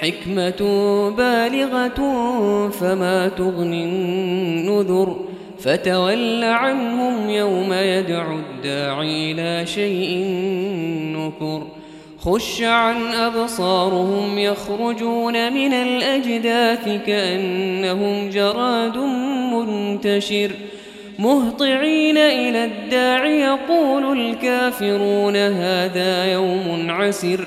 حكمة بالغة فما تغني النذر فتول عنهم يوم يدعو الداعي لا شيء نكر خش عن أبصارهم يخرجون من الأجداث كأنهم جراد منتشر مهطعين إلى الداعي يقول الكافرون هذا يوم عسر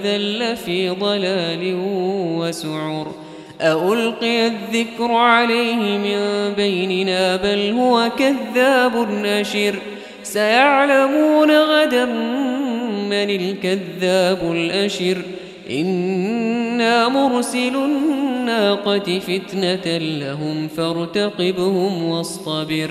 إذا لفي ضلال وسعر ألقي الذكر عليه من بيننا بل هو كذاب نشر سيعلمون غدا من الكذاب الأشر إنا مرسل الناقة فتنة لهم فارتقبهم واصطبر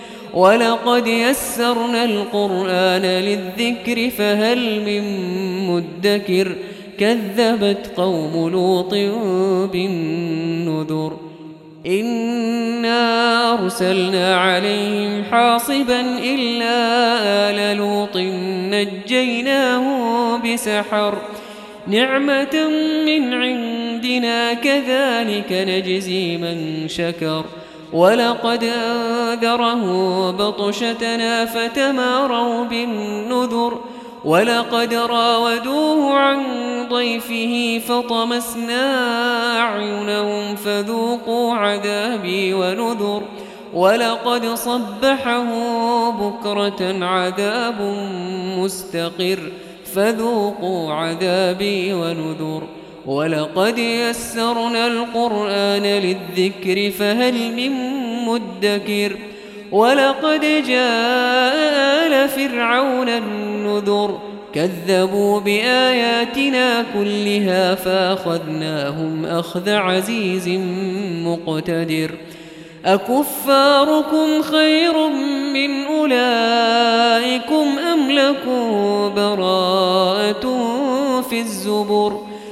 وَلَقَدْ يَسَّرْنَا الْقُرْآنَ لِلذِّكْرِ فَهَلْ مِن مُّدَّكِرٍ كَذَّبَتْ قَوْمُ لُوطٍ بِالنُّذُرِ إِنَّا أَرْسَلْنَا عَلَيْهِمْ حَاصِبًا إِلَّا آلَ لُوطٍ نَجَّيْنَاهُمْ بِسَحَرٍ نِعْمَةً مِّنْ عِندِنَا كَذَلِكَ نَجْزِي مَنْ شَكَرَ ولقد أنذره بطشتنا فتماروا بالنذر ولقد راودوه عن ضيفه فطمسنا أعينهم فذوقوا عذابي ونذر ولقد صبحه بكرة عذاب مستقر فذوقوا عذابي ونذر وَلَقَدْ يَسَّرْنَا الْقُرْآنَ لِلذِّكْرِ فَهَلْ مِن مُّدَّكِرٍ وَلَقَدْ جَاءَ آلَ فِرْعَوْنَ النُّذُرُ كَذَّبُوا بِآيَاتِنَا كُلِّهَا فَأَخَذْنَاهُمْ أَخْذَ عَزِيزٍ مُّقْتَدِرٍ أَكُفَّارُكُمْ خَيْرٌ مِّنْ أُولَئِكُمْ أَمْ لَكُمْ بَرَاءَةٌ فِي الزُّبُرِ